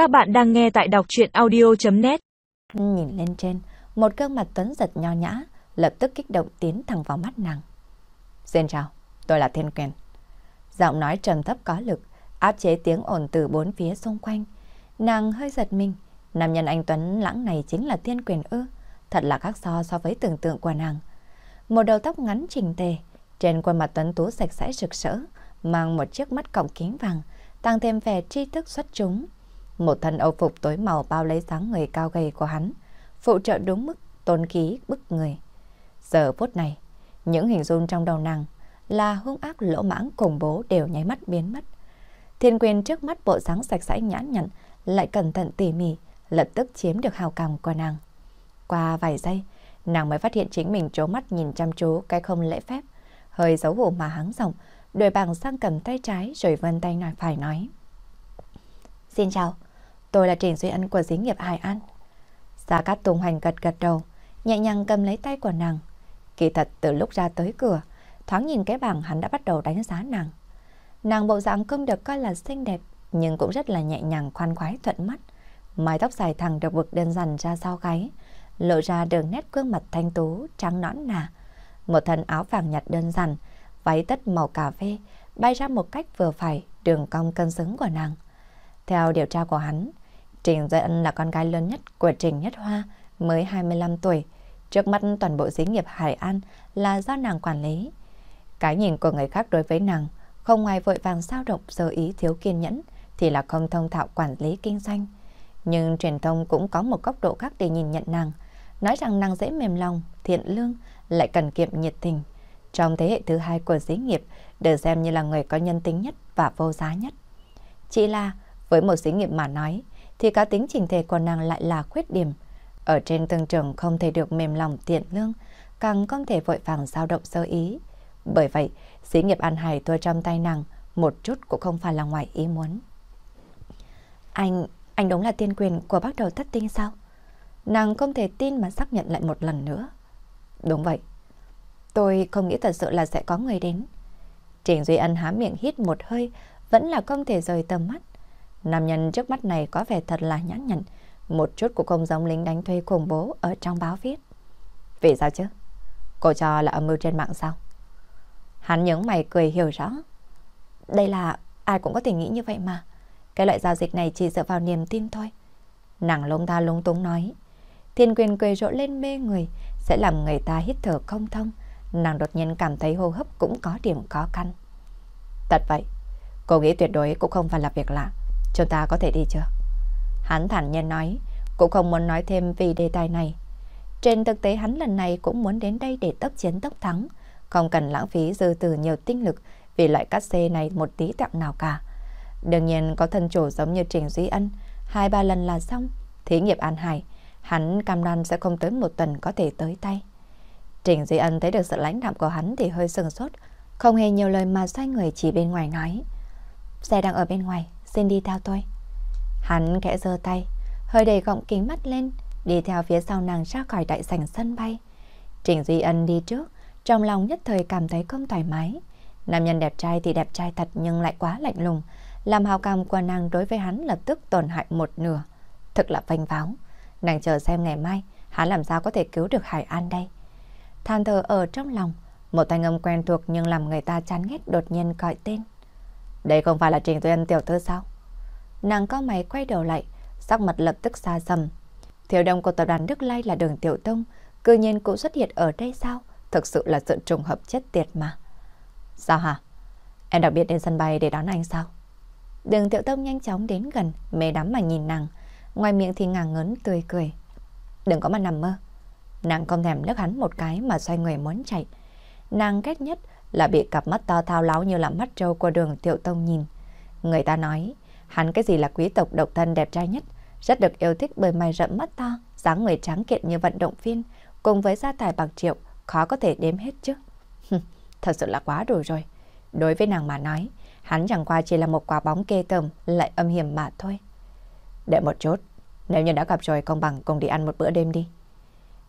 Các bạn đang nghe tại đọc chuyện audio.net Nhìn lên trên, một gương mặt tuấn giật nho nhã, lập tức kích động tiến thẳng vào mắt nàng. Xin chào, tôi là Thiên Quyền. Giọng nói trầm thấp có lực, áp chế tiếng ồn từ bốn phía xung quanh. Nàng hơi giật mình, nam nhân anh Tuấn lãng này chính là Thiên Quyền ư, thật là khác so so với tưởng tượng của nàng. Một đầu tóc ngắn chỉnh tề, trên khuôn mặt Tuấn Tú sạch sẽ rực rỡ, mang một chiếc mắt cọng kính vàng, tăng thêm vẻ tri thức xuất chúng. Một thân âu phục tối màu bao lấy dáng người cao gầy của hắn, phụ trợ đúng mức tôn khí bức người. Giờ phút này, những hình dung trong đầu nàng là hung ác lỗ mãng cùng bố đều nháy mắt biến mất. Thiên quyền trước mắt bộ dáng sạch sẽ nhãn nhặn, lại cẩn thận tỉ mỉ, lập tức chiếm được hào cảm của nàng. Qua vài giây, nàng mới phát hiện chính mình trố mắt nhìn chăm chú cái không lễ phép, hơi xấu hổ mà hắng giọng, đổi bằng sang cầm tay trái rồi vân tay nói phải nói. Xin chào, tôi là Trình Duy Ân của xí nghiệp Hải An. Gia Cát Tùng hoành gật gật đầu, nhẹ nhàng cầm lấy tay của nàng. Kỳ thật từ lúc ra tới cửa, thoáng nhìn cái bảng hắn đã bắt đầu đánh giá nàng. Nàng bộ dạng không được coi là xinh đẹp, nhưng cũng rất là nhẹ nhàng khoan khoái thuận mắt. Mái tóc dài thẳng được vực đơn giản ra sau gáy, lộ ra đường nét gương mặt thanh tú, trắng nõn nà. Một thân áo vàng nhạt đơn giản, váy tất màu cà phê, bay ra một cách vừa phải đường cong cân xứng của nàng. Theo điều tra của hắn, Trình Duy Ân là con gái lớn nhất của Trình Nhất Hoa, mới 25 tuổi. Trước mắt toàn bộ xí nghiệp Hải An là do nàng quản lý. Cái nhìn của người khác đối với nàng, không ngoài vội vàng sao động sơ ý thiếu kiên nhẫn, thì là không thông thạo quản lý kinh doanh. Nhưng truyền thông cũng có một góc độ khác để nhìn nhận nàng, nói rằng nàng dễ mềm lòng, thiện lương, lại cần kiệm nhiệt tình. Trong thế hệ thứ hai của xí nghiệp, được xem như là người có nhân tính nhất và vô giá nhất. Chỉ là, với một xí nghiệp mà nói, thì cá tính trình thể của nàng lại là khuyết điểm. Ở trên tương trường không thể được mềm lòng tiện lương, càng không thể vội vàng dao động sơ ý. Bởi vậy, xí nghiệp An Hải thua trong tay nàng một chút cũng không phải là ngoài ý muốn. Anh, anh đúng là tiên quyền của bác đầu thất tinh sao? Nàng không thể tin mà xác nhận lại một lần nữa. Đúng vậy. Tôi không nghĩ thật sự là sẽ có người đến. Trình Duy Ân há miệng hít một hơi, vẫn là không thể rời tầm mắt. Nam nhân trước mắt này có vẻ thật là nhãn nhẫn một chút cũng không giống lính đánh thuê khủng bố ở trong báo viết. Vì sao chứ? Cô cho là âm mưu trên mạng sao? Hắn nhướng mày cười hiểu rõ. Đây là ai cũng có thể nghĩ như vậy mà. Cái loại giao dịch này chỉ dựa vào niềm tin thôi. Nàng lông ta lung túng nói. Thiên quyền cười rộ lên mê người, sẽ làm người ta hít thở không thông. Nàng đột nhiên cảm thấy hô hấp cũng có điểm khó khăn. Thật vậy, cô nghĩ tuyệt đối cũng không phải là việc lạ. Chúng ta có thể đi chưa? Hắn thản nhiên nói, cũng không muốn nói thêm vì đề tài này. Trên thực tế hắn lần này cũng muốn đến đây để tốc chiến tốc thắng, không cần lãng phí dư từ nhiều tinh lực vì loại cắt xê này một tí tặng nào cả. Đương nhiên có thân chủ giống như Trình Duy Ân, hai ba lần là xong, thí nghiệp An Hải, hắn cam đoan sẽ không tới một tuần có thể tới tay. Trình Duy Ân thấy được sự lãnh đạm của hắn thì hơi sừng sốt, không hề nhiều lời mà xoay người chỉ bên ngoài nói. Xe đang ở bên ngoài, xin đi theo tôi. Hắn khẽ giơ tay, hơi đầy gọng kính mắt lên, đi theo phía sau nàng ra khỏi đại sảnh sân bay. Trình Duy Ân đi trước, trong lòng nhất thời cảm thấy không thoải mái. Nam nhân đẹp trai thì đẹp trai thật nhưng lại quá lạnh lùng, làm hào cảm của nàng đối với hắn lập tức tổn hại một nửa. Thực là vênh váo. Nàng chờ xem ngày mai, hắn làm sao có thể cứu được Hải An đây. Than thờ ở trong lòng, một thanh âm quen thuộc nhưng làm người ta chán ghét đột nhiên gọi tên. Đây không phải là Trình Tuyên tiểu thư sao? Nàng có mày quay đầu lại, sắc mặt lập tức xa sầm. Thiếu đông của tập đoàn Đức Lai là đường tiểu tông, cư nhiên cũng xuất hiện ở đây sao? Thực sự là sự trùng hợp chết tiệt mà. Sao hả? Em đặc biệt đến sân bay để đón anh sao? Đường tiểu tông nhanh chóng đến gần, mê đắm mà nhìn nàng. Ngoài miệng thì ngàng ngấn tươi cười. Đừng có mà nằm mơ. Nàng không thèm nước hắn một cái mà xoay người muốn chạy. Nàng ghét nhất là bị cặp mắt to thao láo như là mắt trâu của đường tiểu tông nhìn. Người ta nói, hắn cái gì là quý tộc độc thân đẹp trai nhất, rất được yêu thích bởi mày rậm mắt to, dáng người trắng kiện như vận động viên, cùng với gia tài bạc triệu, khó có thể đếm hết chứ. Thật sự là quá đủ rồi. Đối với nàng mà nói, hắn chẳng qua chỉ là một quả bóng kê tởm lại âm hiểm mà thôi. Đợi một chút, nếu như đã gặp rồi công bằng cùng đi ăn một bữa đêm đi.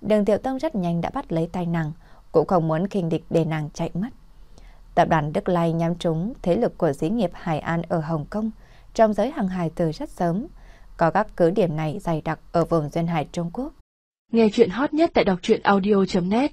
Đường tiểu tông rất nhanh đã bắt lấy tay nàng, cũng không muốn khinh địch để nàng chạy mất. Tập đoàn Đức Lai nhắm trúng thế lực của dĩ nghiệp Hải An ở Hồng Kông trong giới hàng hải từ rất sớm. có các cứ điểm này dày đặc ở vùng duyên hải Trung Quốc. Nghe chuyện hot nhất tại đọc truyện audio.net